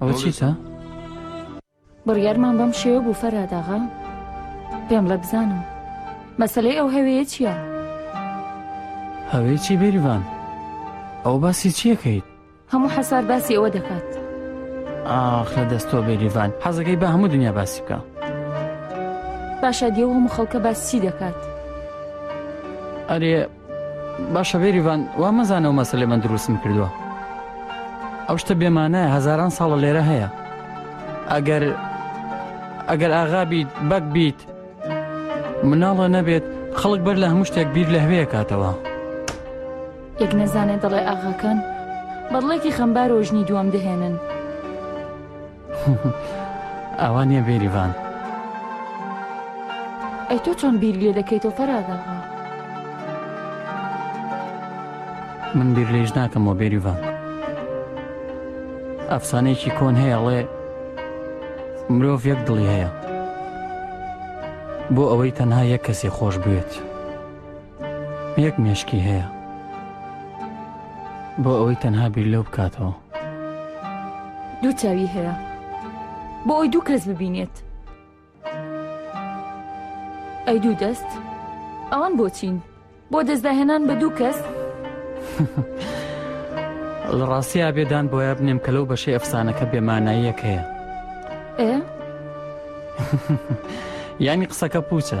ئەوە چیتە؟ بڕیارمان بەم شێوە بوو فەراداغا پێم لە بزانم مەسلەی ئەو هەوێە چییە؟ هەوێکی بێریڤان ئەو باسی چیەکەیت؟ هەموو حەسار باسی ئەوە دەکات ئاخە دەستۆ بێریڤان حەزەکەی بە هەموو دنیا باسی بکە باشە دیێو هەموو خەڵکە باسی دەکات ئەرێ باشە بێریڤان وا مەزانە ئەو مەسەلەی من دروستم کردووە ئەو شتە بێمانایە هەزاران ساڵە لێرە هەیە ئەگەر ئەگەر ئاغا بیت بەک بیت مناڵە نەبێت خەڵک بەر لە هەموو شتێک بیر لە هەوێ کاتەوە یەک نەزانێت دەڵێ ئاغاکان بەڵێکی خەمبار ۆژنی دووەم دەهێنن ئاوا نییە بێریڤان. ئەی تۆ چۆن بیری لێ دەکەیتەوە فەراداغا؟ من بیر لێش ناکەمەوە بێریڤان. ئەفسانەیەکی کۆن هەیە ڵێ مرۆڤ یەک دڵی هەیە بۆ ئەوەی تەنها یەک کەسێ خۆش بوێت. یەک مێشکی هەیە بۆ ئەوەی تەنها بیر لەو بکاتەوە دوو چاوی هەیە بۆ ئەوی دوو کەس ببینێت ئەی دوو دەست ئەوان بۆچین بۆ دەستداهێنان بە دوو کەس لە ڕاستیا بێدان بۆیە بنێم کە لەو بەشەی ئەفسانەکە بێماناییەک هەیە ئێ ینی قسەکە پوچە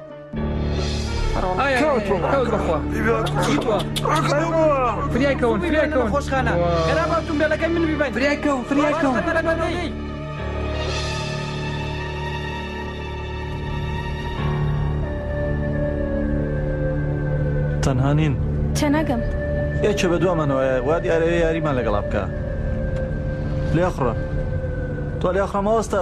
تەنها نین تێناگەم یەکێ بە دوامانەوە وا دیارەیە یاریمان لەگەڵا بکە لێخڕە تۆ لێخڕە ماوەستە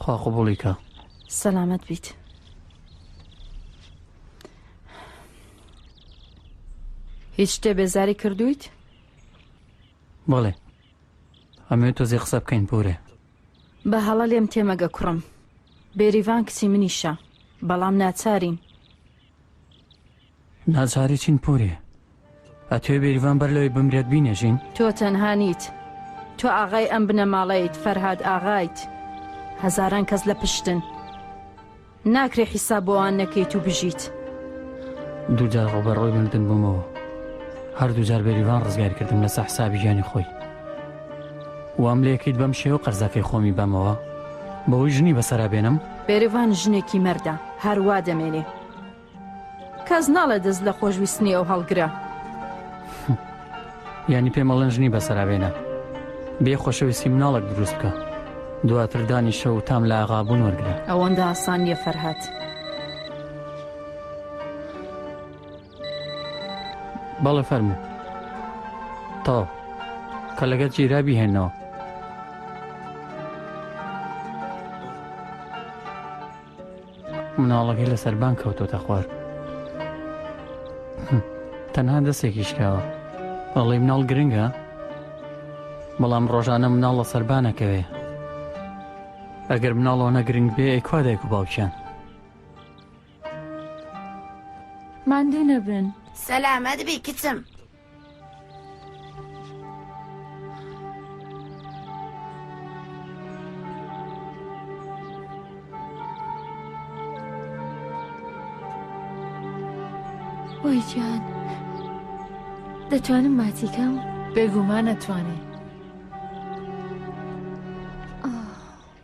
خوا قبوڵی کا سەلامەت بیت هیچ شتێ بێزاری کردویت؟ بەڵێ ئەمێ تۆزی قسە بکەین پورێ بە هەڵە لێم تێمەگە کوڕم بێریڤان کچی منیشە بەڵام ناچارین ناچاری چین پوری ئەتوێ بێریڤان بەر لەوەی بمرێت بینێژین تۆ تەنها نیت تۆ ئاغای ئەم بنەماڵەیت فەرهاد ئاغایت هەزاران کەس لە پشتن ناکرێ حیساب بۆوان نەکەیت و بژیت دووجار ڕۆبەڕۆی مردن بوومەوە هەردوو جار بێریڤان ڕزگاری کردم لەسە حسابی گیانی خۆی وام لێکەیت بەم شێوە قەرزەکەی خۆمی بەمەوە بەوەی ژنی بەسەرا بێنم؟ بێریڤان ژنێکی مەردە هەر وا دەمێنێ کەس ناڵێ دەست لە خۆشویستنی ئەو هەڵگرە یانی پێمەڵەن ژنی بەسەرا بێنە بێ خۆشەویستی مناڵک دروست بکە دواتر دانی شەو و تام لە ئاغابوون وەرگرە ئەوەندە ئاسان نیە فەرهات. بەڵێ فەرموو تەواو کە لەگەت جیرا بیهێنەوە مناڵەکەی لە سەربان کەوتۆتە خوار تەنها دەستێکی شکاوە ئەڵێ مناڵ گرنگە بەڵام ڕۆژانە مناڵ لە سەربانەکەوێ ئەگەر مناڵەوە نەگرنگ بێ ئەیکوا دایک و باوکیان ماندوو نەبن. سەلامەت بی کچم. وای جان دەتوانم ماتیکەم بێگومانە توانێت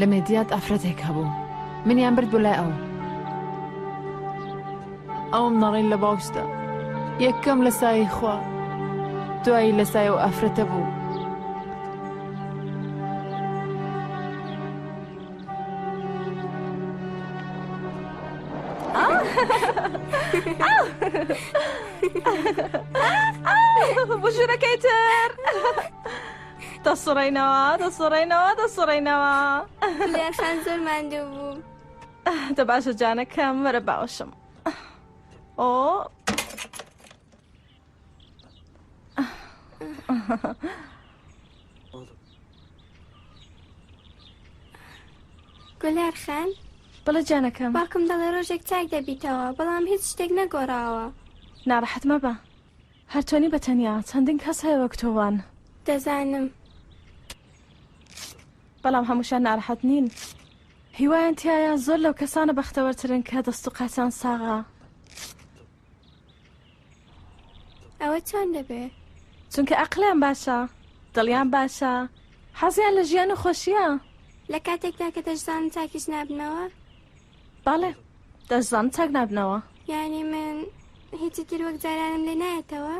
لە مێدیاد ئافرەتێک هەبوو منیان برد بۆ لای ئەو ئەوم نەڕین لە باوشدا یەکەم لە سایی خوا دوایی لە سای و ئافرەتە بوو بژورەکەی تر دەسڕینەوە دەسڕینەوە دەسڕینەوە خان زۆر ماندوو بوو دە باشە جانەکەم وەرە باوەشم ئۆ گولار خان بڵە جانەکەم باکم دەڵێ ڕۆژێک چاک دەبیتەوە بەڵام هیچ شتێک نەگۆڕاوە ناڕەحەت مەبە هەر تۆ نی بە تەنیا چەندین کەس هەیە وەک تۆ وان. دەزانم. بەڵام هەمووشیان نارەحەت نین. هیوایان تیایە زۆر لەو کەسانە بەختەوەرترن کە دەست و قاچان ساغە. ئەوە چۆن دەبێ؟ چونکە ئەقلیان باشە، دڵیان باشە، حەزیان لە ژیان و خۆشییە. لە کاتێکدا کە دەشزانن چاکیش نابنەوە. بەڵێ دەشزانم چاک نابنەوە یانی من هیچی تر وەک جارانم لێ نایەتەوە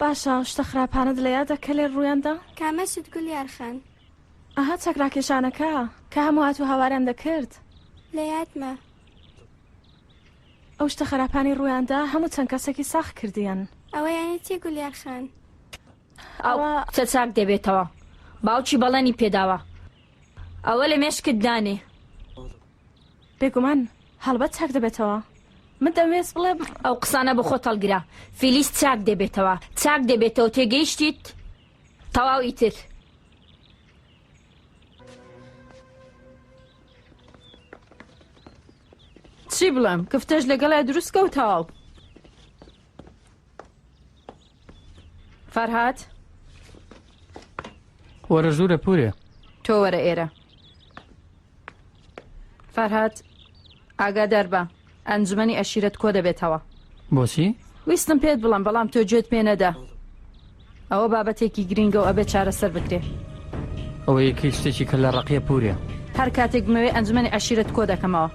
باشە شتە خراپانت لە یادە کە لێ ڕوویاندا کامەشت گول یارخان ئەها چەکراکێشانەکە کە هەموو هات و هاواران دەکرد لە یادمە ئەو شتە خراپانی ڕوویاندا هەموو چەند کەسێکی ساخ کردیان ئەوە یانی چی گول یارخان ئەوە چە چاک دەبێتەوە باوکی بەڵێنی پێداوە ئەوە لە مێشکت دانێ. بێگومان هەڵبەت چاک دەبێتەوە. من دەموێست بڵێم. ئەو قسانە بۆ خۆت هەڵگرە. فیلیس چاک دەبێتەوە. چاک دەبێتەوە تێگەیشتیت؟ تەواو ئیتر. چی بڵێم کفتەش لەگەڵیا دروست کە و تەواو. فەرهاد وەرە ژوورە پورێ تۆ وەرە ئێرە فەرهاد ئاگادار بە ئەنجومەنی ئەشیرەت کۆ دەبێتەوە بۆچی؟ ویستم پێت بڵم بەڵام تۆ گوێت پێ نەدا ئەوە بابەتێکی گرینگە و ئەبێ چارەسەر بکرێ. ئەوە یەکەی شتێکی کە لە ڕەقیە پورێ. هەر کاتێک بمەوێ ئەنجومەنی عەشیرەت کۆ دەکەمەوە.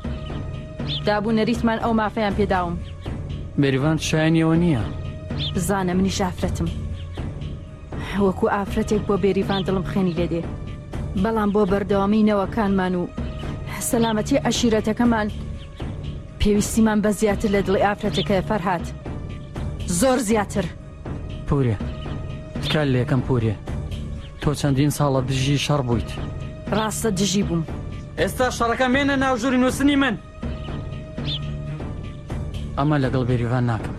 داب و نەریتمان ئەو مافەیان پێ داوم. بێریڤان شایەنی ئەوە نییە. بزانە منیش ئافرەتم. وەکوو ئافرەتێک بۆ بێریڤان دڵم خوێنی لێ دێ. بەڵام بۆ بەردەوامیی نەوەکانمان و سەلامەتیی عەشیرەتەکەمان پێویستیمان بە زیاتر لە دڵی ئافرەتەکەیە فەرهاد. زۆر زیاتر. پورێ. تکال لێکەم پورێ. تۆ چەندین ساڵە دژی شەڕ بوویت. ڕاستە دژی بووم. ئێستا شەڕەکە مێنە ناو ژووری نووسنی من. ئەمە لەگەڵ بێریڤان ناکەم.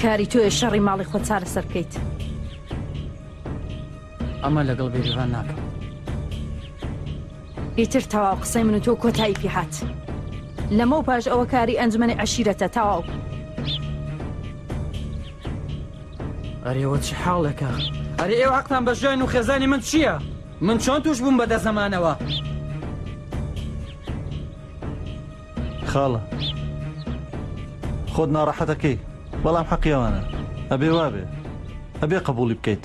کاری تۆیە شەڕی ماڵی خۆ چارەسەر بکەیت. ئەمە لەگەڵ بێریڤان ناکەم. ئیتر تەواو قسەی من و تۆ کۆتایی پێ هات لەمەو پاش ئەوە کاری ئەنجمەنی عەشیرەتە تەواو ئەرێوە چ حاڵێکە ئەرێ ئێوە حەقتان بە ژیان و خێزانی من چییە؟ من چۆن توش بووم بە دەزەمانەوە خاڵە خۆت ناڕەحەتەکەی بەڵام حەقیەوانە ئەبێ وابێ ئەبێ قبولی بکەیت.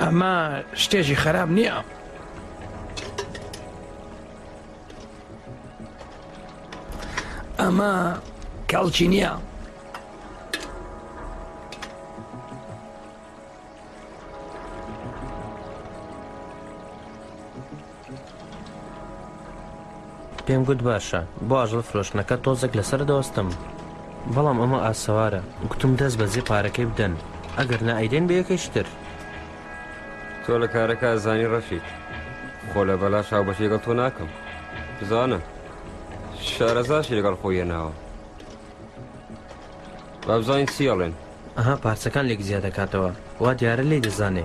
ئەمە شتێکی خراپ نییە. ئەمە کەڵکی نییە. Thank you. پێم گوت باشە بۆ ئاژەڵ فرۆشتنەکە تۆزێک لەسەر دۆستم بەڵام ئەمە ئاسەوارە گوتم دەست بەجێ پارەکەی بدەن ئەگەر نائیدێن بەیەکەی شتر تۆ لە کارەکە زانی ڕەشیت خۆ لە بەلا شاو بەشی لەگەڵ تۆ ناکەم بزانە شارەزاشی لەگەڵ خۆیە ناوە بابزانین سیڵێن ئەها پارچەکان لێک زیاد دەکاتەوە وا دیارە لی دەزانێ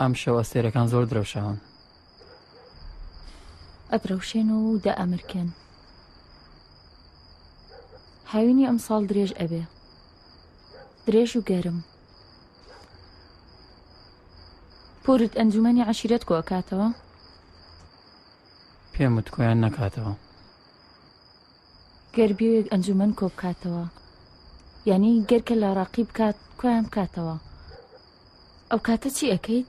ئەم شەو ئەستێرەکان زۆر درەوشاون ئەدرەوشێن و دە ئەمرکن هاوینی ئەمساڵ درێژ ئەبێ درێژ و گەرم پورت ئەنجومەنی عشیرەت کۆ ئەکاتەوە؟ پێم وت کۆیان نەکاتەوە گەر بێوێک ئەنجومەن کۆ بکاتەوە یعنی گەرکە لە ڕاقی بکات کۆیان بکاتەوە ئەو کاتە چی ئەەکەیت؟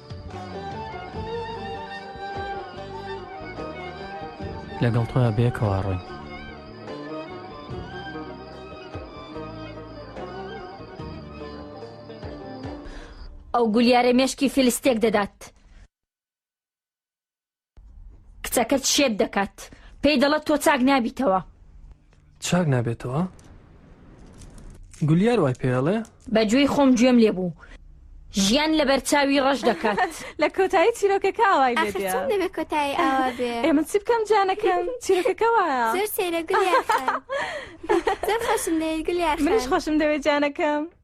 لەگەڵ تۆیا بەیەکەوە ڕۆین. ئەو گولیارە مێشکی فیلستێک دەدات. کچەکەت شێت دەکات پێی دەڵێت تۆ چاک نابیتەوە چاک نابێتەوە گولیار وای پێڵێ بەگوێی خۆم گوێم لێ بوو ژیان لە بەرچاوی ڕەش دەکات لە کۆتایی چیرۆکەکە ئاوای لێ دێ. ئەخچم دەبێت کۆتایی ئاوا بێ ئێمە چی بکەم جانەکەم چیرۆکەکەوە زۆر سەیرە گولیار خان. زۆر خۆشم دەوێت گولیار منش خان. خۆشم دەوێت جانەکەم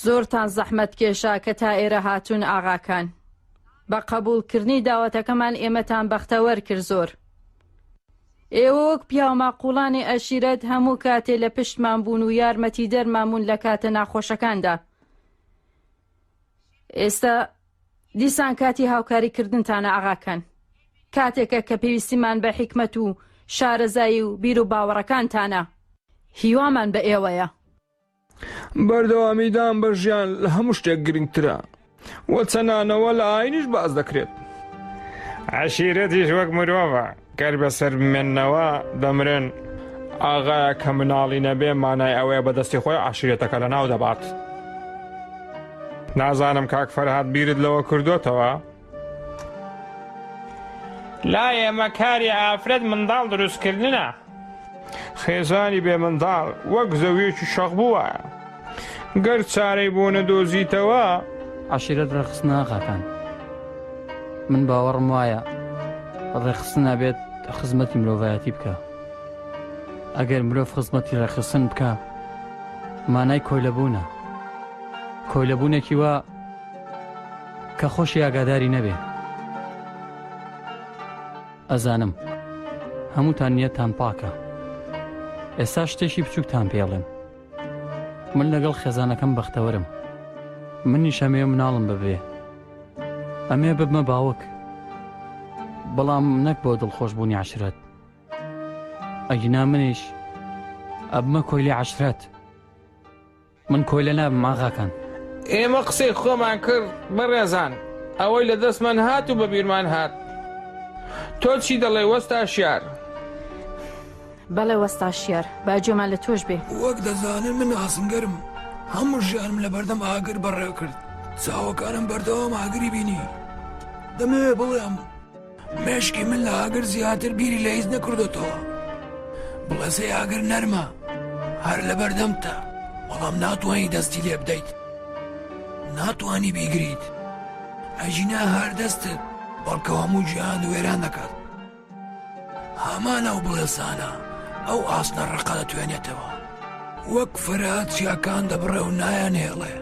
زۆرتان زەحمەت کێشا کە تا ئێرە هاتوون ئاغاکان. بە قەبووڵ کردنی داوەتەکەمان ئێمەتان بەختەوەر کرد زۆر. ئێوە وەک پیاوماقوڵانی ئەشیرەت هەموو کاتێ لە پشتمان بوون و یارمەتی دەرمان بوون لە کاتە ناخۆشەکاندا. ئێستا دیسان کاتی هاوکاری کردنتانە ئاغاکان. کاتێکە کە پێویستیمان بە حیکمەت و شارەزایی و بیر و باوەڕەکانتانە. هیوامان بە ئێوەیە. بەردەوامی دان بە ژیان لە هەموو شتێک گرنگترە وە چەنانەوە لە ئاینیش باس دەکرێت. عەشیرەتیش وەک مرۆڤە گەر بەسەر بمێننەوە دەمرن. ئاغایەک کە مناڵی نەبێ مانای ئەوەیە بە دەستی خۆی عەشیرەتەکە لە ناو دەبات. نازانم کاک فەرهاد بیرت لەوە کردۆتەوە؟ لا ئێمە کاری ئافرەت منداڵ دروستکردنە. خێزانی بێ منداڵ وەک زەویەکی شەق بووایە گەر چارەی بۆ نەدۆزیتەوە. عەشیرەت ڕێکخستنە ئاغاکان من باوەڕم وایە ڕێکخستن نابێت خزمەتی مرۆڤایەتی بکە ئەگەر مرۆڤ خزمەتی ڕێکخستن بکە مانای کۆیلەبوونە کۆیلەبوونێکی وە کە خۆشی ئاگاداری نەبێ. ئەزانم هەمووتان نیەتتان پاکە. ئێستا شتێکی بچووکتان پێ ئەڵێم. من لەگەڵ خێزانەکەم بەختەوەرم. منیش ئەمەوێ مناڵم ببێ. ئەمەوێ ببمە باوک. بەڵام نەک بۆ دڵخۆشبوونی عەشرەت. ئەگینا منیش ئەبمە کۆیلەی عەشرەت. من کۆیلە نابم ئاغاکان. ئێمە قسەی خۆمان کرد بەڕێزان ئەوەی لە دەستمان هات و بەبیرمان هات تۆ چی دەڵێی وەستا شیار. بەڵێ وەستا شیار با گوێمان لە تۆش بێ. وەک دەزانن من ئاسنگەرم هەموو ژیانم لەبەردەم ئاگر بەڕێکرد چاوەکانم بەردەوام ئاگری بینی دەمەوێ بڵێم. مێشکی من لە ئاگر زیاتر بیری لە هیچ نەکردوتەوە بڵێسەی ئاگر نەرمە هەر لە بەردەمتە بەڵام ناتوانانی دەستی لێ بدەیت ناتوانانی بیگریت ئەژینا هەر دەستت بەڵکە هەموو جیهان وێران دەکات هەمان ئەو بڵێسانە ئەو ئاسنە ڕقە دەتوێنێتەوە وەک فرات چیاکان دەبڕێ و نایان هێڵێ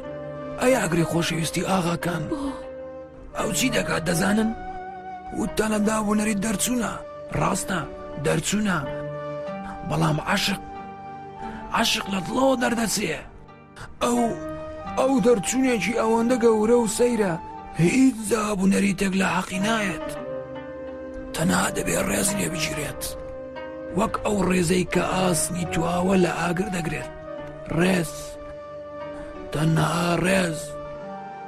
ئەی ئاگری خۆشەویستی ئاغاکان ئەو چی دەکات دەزانن؟ وتتان لە دابونەریت دەرچوونە ڕاستە دەرچوونە بەڵام عاشق عاشق لە دڵەوە دەردەچێ ئەو ئەو دەرچوونێکی ئەوەندە گەورە و سەیرە هیچ دابونەریتێک لە حەقی نایەت تەنها دەبێ ڕێز لێ بگیرێت وەک ئەو ڕێزەی کە ئاسنی تواوە لە ئاگر دەگرێت ڕێز تەنها ڕێز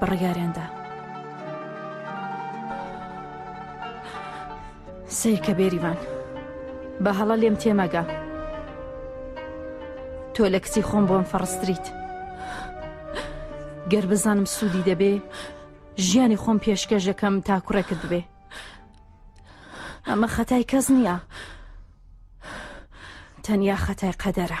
بەڕیاریاندا. سەیرکە بێریڤان بە هەڵە لێم تێمەگە تۆ لە کچی خۆم بۆم فەڕستریت گەر بزانم سوودی دەبێ ژیانی خۆم پێشکەش دەکەم تا کوڕێکت بێ ئەمە خەتای کەس نییە تەنیا خەتای قەدەرە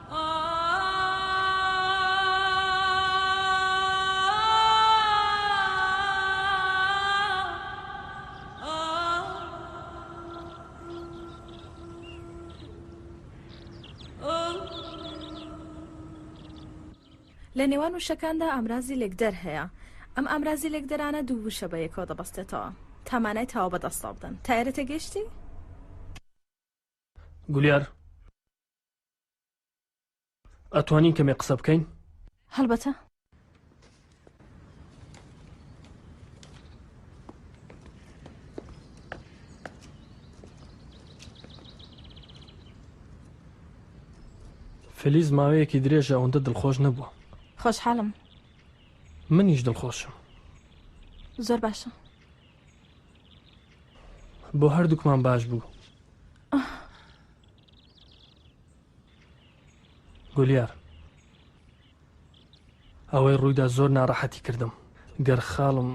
لە نێوان وشەکاندا ئامرازی لێکدەر هەیە. ئەم ئامرازی لێکدەرانە دوو وشە بە یەکەوە دەبەستێتەوە تا مانای تاوە بەدەستەوە بدەن. تا ئێرە تێگەیشتی؟ گولیار. ئەتوانین کەمێک قسە بکەین؟ هەڵبەتە. فلیز ماوەیەکی درێژە ئەوەندە دڵخۆش نەبووە خۆشحاڵم منیش دڵخۆشم زۆر باشە بۆ هەردووکمان باش بوو گولیار ئەوەی ڕوویدا زۆر ناڕەحەتی کردم گەر خاڵم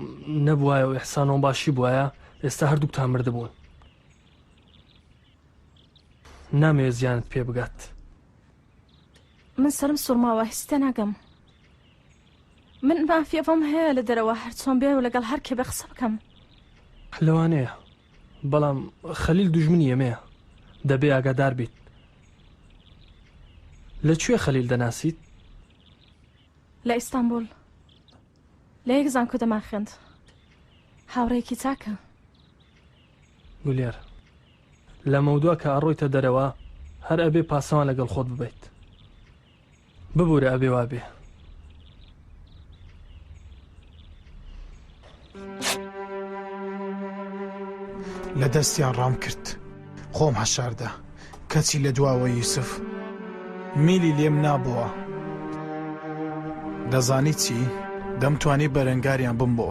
نەبوایە و ئەحسانەوە باشی بواە ئێستا هەردووک تا مردبوون نامەوێت زیانت پێ بگات من سرم سوورماوە هیچ تێناگەم من مافیەفەم هەیە لە دەرەوە هەرچۆن بێ و لەگەڵ هەرکێ بە قسە بکەم لەوانەیە بەڵام خەلیل دوژمنی ئێمەیە دەبێ ئاگادار بیت. لە کوێ خەلیل دەناسیت؟ لە ئیستانبوڵ لە یەک زانکۆ دەمانخوێند. هاوڕێیەکی چاکە. گولێر، لەمەودوا کە ئەڕۆیتە دەرەوە هەر ئەبێ پاسەوان لەگەڵ خۆت ببەیت. ببورە ئەبێ وابێ لە دەستیان ڕام کرد خۆم هەشاردا کەچی لە دواوە یوسف میلی لێم نابەوە دەزانی چی دەمتوانی بەرەنگاریان بم بۆ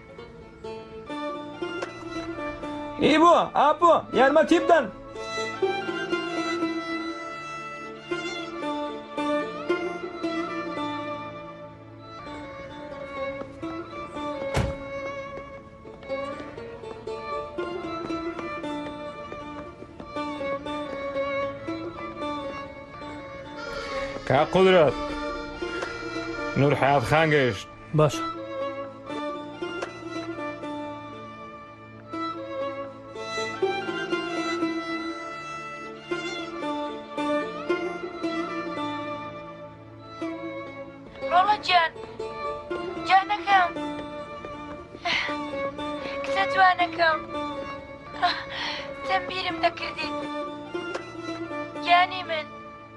ئی بۆ ئاپۆ یارمەتی بدەن. کاک قودرەت نور حیات خان گەیشت باشە. ڕۆڵە گیان گیانەکەم کچە جوانەکەم تەمبیرم دەکردیت گیانی من.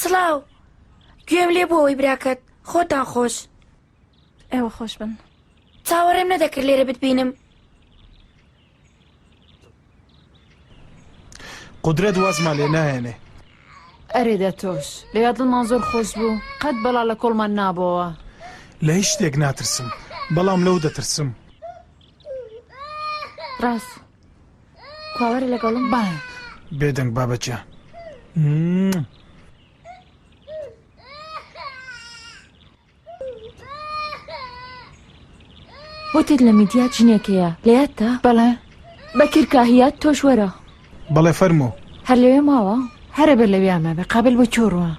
سڵاو گوێم لێ بوو ئەوەی براکەت خۆتان خۆش ئێوە خۆش بن چاوەڕێم نەدەکرد لێرە بتبینم قدرەت وازمان لێ نایەنێ ئەرێ دە تۆش لەیا دڵمان زۆر خۆش بوو قەت بەڵا لە کۆڵمان نابەوە لە هیچ شتێک ناترسم بەڵام لەو دەترسم ڕاست باوەرە لەگەڵم با بێدەنگ بابە گیان وتت لە میدیا جنێکەیە لە یادتە بەڵێ بەکر کاهیات تۆش وەرە بەڵێ فەرمۆ هەر لەوێ ماوە هەرە بەر لەوێ ئامادە قابل بۆ چۆڕوە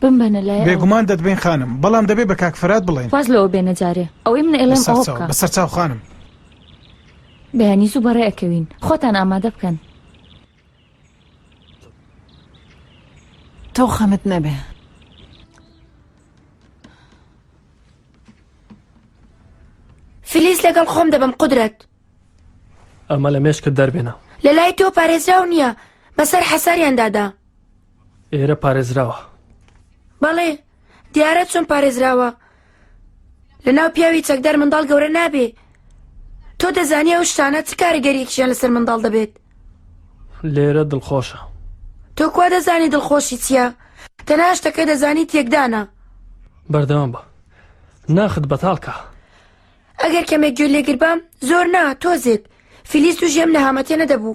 بم بەنە لای بێگومان دەتبین خانم بەڵام دەبێ بە کاکفرات بڵێن واز لەوە بێنە جارێ ئەوەی من ئێڵێم بەسەر چاو خانم بەیانی زوو بەڕێ ئەکەوین خۆتان ئامادە بکەن. تۆ خەمت نەبێ. فلیس لەگەڵ خۆم دەبم قدرەت ئەمە لە مێشکت دەربێنە لە لای تۆ پارێزراو نییە بەسەر حەساریاندادا ئێرە پارێزراوە بەڵێ دیارە چۆن پارێزراوە لە ناو پیاوی چەکدار منداڵ گەورە نابێ تۆ دەزانی ئەو شتانە چ کاریگەریەکیان لەسەر منداڵ دەبێت لێرە دڵخۆشە تۆ کوا دەزانی دڵخۆشی چییە تەناشتەکە دەزانی تێکدانە بەردەوام بە ناخت بەتاڵکە ئەگەر کەمێک گوێ لێگربام زۆر نا تۆزێک فلیس و ژێم نەهامەتێ نەدەبوو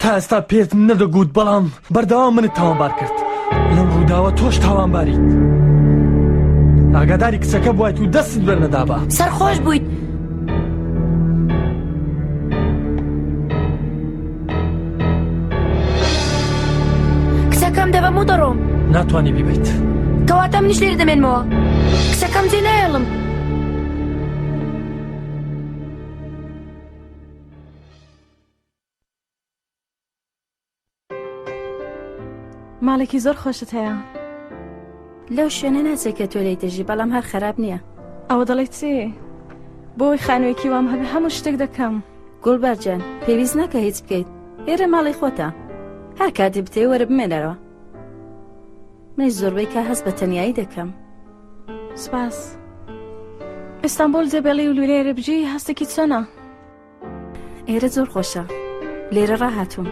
تا ئێستا پێت نەدەگوت بەڵام بەردەوام منت تاوانبار کرد لەم ڕووداوە تۆش تاوانباریت ئاگاداری کچەکە بوایت و دەستت بەرنەدابا سەرخۆش بوویت کچەکەم دەبەم و دەڕۆم ناتوانانی بیبیت کەواتە منیش لێرە دەمێنمەوە کچەکەم جێ نایڵم ماڵێکی زۆر خۆشت هەیە. لەو شوێنە ناچێت کە تۆ لێی دەژی بەڵام هەر خراپ نییە. ئەوە دەڵێی چی؟ بۆی خانوێکی وام هەبێ هەموو شتێک دەکەم. گوڵبارجان پێویست ناکە هیچ بکەیت ئێرە ماڵی خۆتە هەر کاتی بتێ وەرە بمێنەرەوە. منیش زۆربەی کا هەست بە تەنایی دەکەم. سپاس. ئیستانبول جێبێڵی و لورێرە بژی هەستێکی چۆنە؟ ئێرە زۆر خۆشە لێرە ڕاهاتووم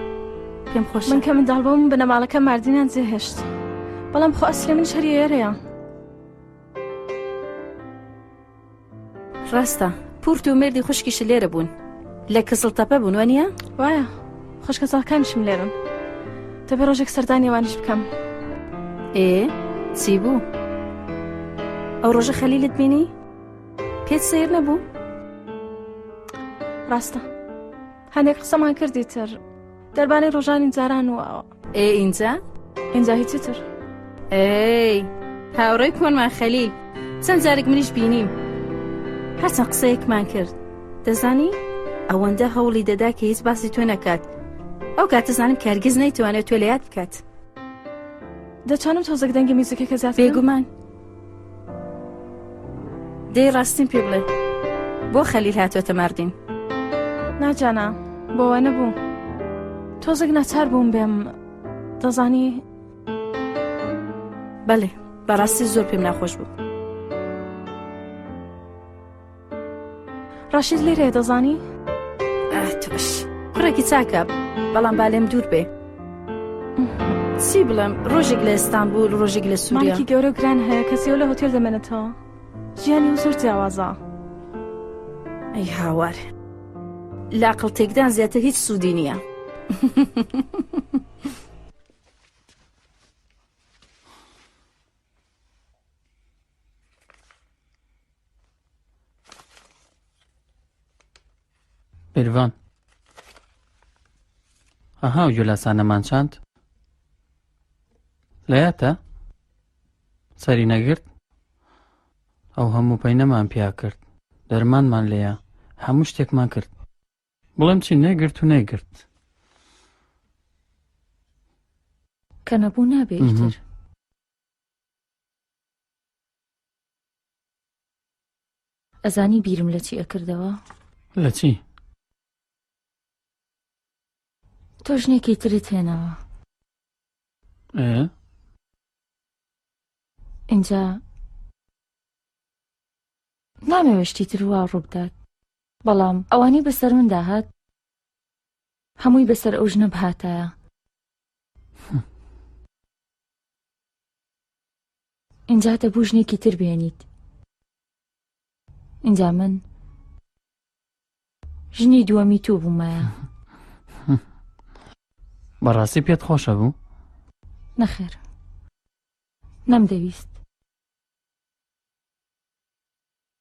پێم خۆش من کە منداڵ بۆم بنەماڵەکە مردینان جێهێشت بەڵام خۆ ئەسلێ من شەری ئێرەیە ڕاستە پورت و مردی خوشکیش لێرە بوون لە کەسڵ تەپە بوون وەنیە وایە خوشکە زاکانشم لێرن دەبێ ڕۆژێک سەردانیوانش بکەم ئێ چی بوو ئەو ڕۆژە خەلیلت بینی؟ پێت سیر نەبوو؟ ڕاستە هەندێک قسەمان کردی تر دەربانەی ڕۆژانی جاران و ئەوە ئێ ئینجا ئینجا هیچی تر ئەی هاوڕێی کۆنمان خەلیل چەند جارێک منیش بینیم هەسە قسەیەکمان کرد دەزانی ئەوەندە هەوڵی دەدا کە هیچ باسی تۆ نەکات ئەو کاتەزانم کارگز نەیتوانێت تۆ لە یاد بکات دەتوانم تۆزەک دەنگی میزیکەکە زیات بێگومان دەی ڕاستیم پێ بڵێ بۆ خەلیل هاتوێتە ماردین ناجانا بۆوە نەبوو تۆزێک ناچار بووم بێم دەزانی بەێ بەڕاستی زۆر پێم ناخۆش بوو ڕەشید لێرەیە دەزانی؟ ئاتوش کوڕێکی چاکە بەڵام با لێم دوور بێ چی بڵێم ڕۆژێک لە ئستانبول ڕۆژێک لە سوورێکی گەورە گران هەیە کەسیەوە لە هۆتێل دەمێنێتەوە ژیانی و زۆر جیاوازە ئەی هاوار لاقل تێکدان زیاتر هیچ سوودی نییە بێرڤان ئەها و جۆلاسانەمان چاند لەیاتە سەری نەگرت ئەو هەموو پەینەمان پیا کرد دەرمانمان لێە هەموو شتێکمان کرد بڵێم چی نەگرت و نەگرت کە نەبوو نابێتر ئەزانی بیرم لە چی ئەکردەوە؟ لە چی؟ تۆ ژنێکی ترت هێناوە ئێ؟ ئینجا نامەوێ شتی تر وا ڕووبدات بەڵام ئەوانەی بەسەر مندا هات هەمووی بەسەر ئەو ژنە بهاتایە ئینجا دەبوو ژنێکی تر بێنیت. ئینجا من ژنی دووەمی تو بوومایە. بەڕاستی پێت خۆشە بوو؟ نەخێر نەمدەویست.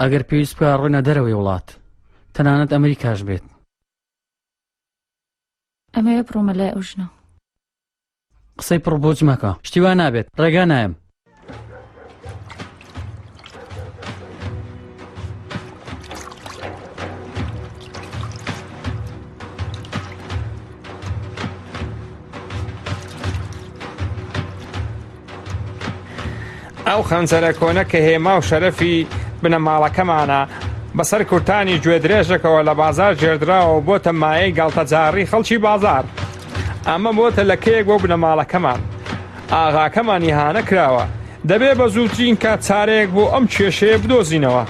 ئەگەر پێویست بکە ڕۆنە دەرەوەی وڵات تەنانەت ئەمریکاش بێت ئەمەوێ بڕۆمە لای ئەو ژنە قسەی پڕ بۆچ مەکە شتیوان نابێت ڕێگا نایم ئەو خەنجەرە کۆنە کە هێما و شەرەفی بنەماڵەکەمانە بەسەر کورتانی گوێدرێژەکەوە لە بازار ژێردراوە و بۆتە مایەی گاڵتەجاڕی خەڵکی بازار ئەمە بۆتە لەکەیەک بۆ بنەماڵەکەمان ئاغاکەمان یهانە کراوە دەبێ بە زووترین کات چارەیەک بۆ ئەم کێشەیە بدۆزینەوە.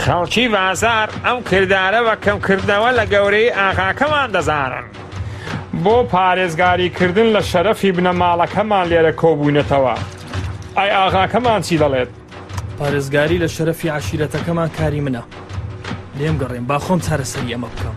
خەڵکی بازار ئەم کردارە بە کەمکردنەوە لە گەورەی ئاغاکەمان دەزانن. بۆ پارێزگاریکردن لە شەرەفی بنەماڵەکەمان لێرە کۆبووینەتەوە. ئای ئاغاکەمان چی دەڵێت؟ پارێزگاری لە شەرەفی عشیرەتەکەمان کاری منە. لێم گەڕێن با خۆم چارەسەری ئەمە بکەم.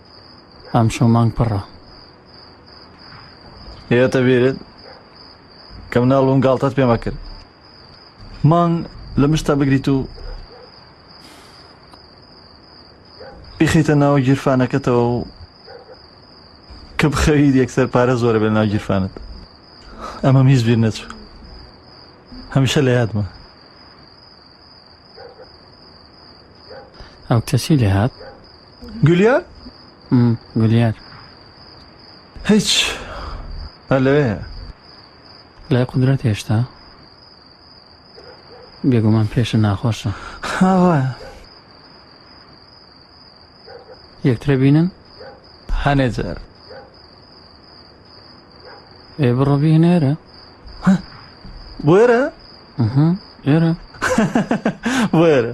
ئەمشەو مانگ پڕە هێتە بیرت کەم ناڵون گاڵتەت پێمە کرد مانگ لە مشتا بگریت و بیخیتە ناو گیرفانەکەتەوە و کە بخەوید یەکسەر پارە زۆرە بێ ناو گیرفانت ئەمەم هیچ بیر نەچوو هەمیشە لە یادمە ئەو کەسی لێ هات گولیار گولیار هیچ لەوێ لای قدرەت هێشتا بێگومان پێشە ناخۆشە هاوایە یەکترە بینن هەنێ جار ئێ بڕۆبی نێرە وێرە ئێرە وێرە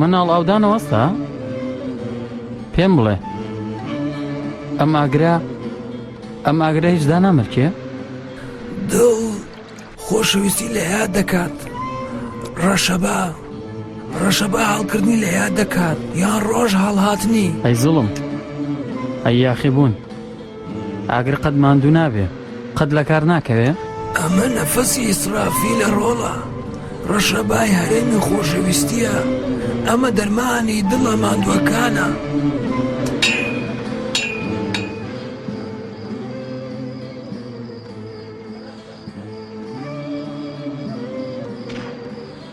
مناڵ ئاودانە وەستا پێم بڵێ ئەم ئاگرا ئەم ئاگرە هیچ دانامرکێ دڵ خۆشەویستی لە یاد دەکات ڕەشەبا ڕەشەبا هەڵکردنی لە یاد دەکات یان ڕۆژ هەڵهاتنی ئەی زڵم ئەی یاخی بوون ئاگر قەت ماندوو نابێ قەت لەکار ناکەوێ. ئەمە نەفەسی ئیسرافیلە ڕۆڵە. ڕەشەبای هەرێمی خۆشەویستیە ئەمە دەرمانی دڵە ماندوەکانە.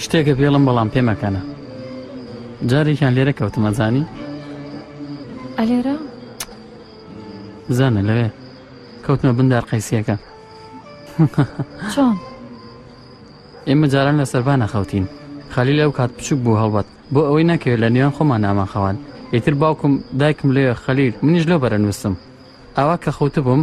شتێکە پێڵم بەڵام پێ مەکەنە جارێکیان لێرە کەوتمە زانی ئەلێرە بزانە لەوێ کەوتمە بندار قەیسیەکە چۆن ئێمە جاران لە سەربانە خەوتین خالی لەو کات بچوک بوو هەڵبەت بۆ ئەوەی نەکەوێت لە نێوان خۆمان نامان خەوان ئیتر باوکم دایکم لێ خەلیل منیش لەو بەرە نووسم ئاوا کە خەوتبووم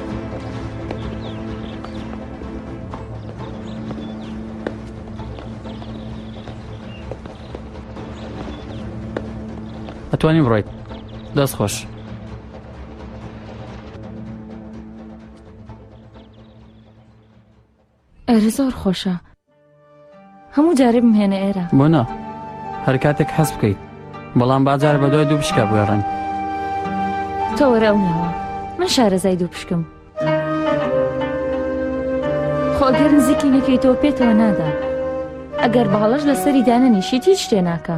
ئەتوانین بڕیت دەست خۆش ئەرێ زۆر خۆشە هەموو جارێ بمهێنە ئێرە بۆ نا هەر کاتێک حەز بکەیت بەڵام باجار بە دوای دوو بشکە بگەڕێن تۆوەرە ئەو ناوە من شارەزای دوو پشکم خۆگەر نزیکی نەکەیتەوە پێتەوە نادا ئەگەر باڵەش لەسەری دانەنیشیت هیچ شتێ ناکە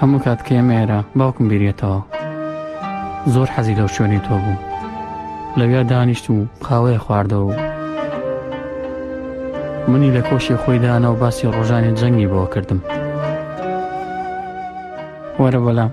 هەموو کات کە ئێمە ئێرە باوکم بیریێتەوە زۆر حەزی لەو شوێنی تۆ بوو لەویا دانیشت و قاوەیە خواردەوە و منی لە کۆشی خۆی دانا و باسی ڕۆژانی جەنگی بۆ کردم وەرە بەلام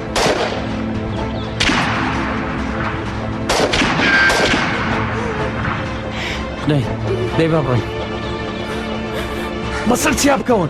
دەی دەی با بڕۆین بەسەر چیا بکەون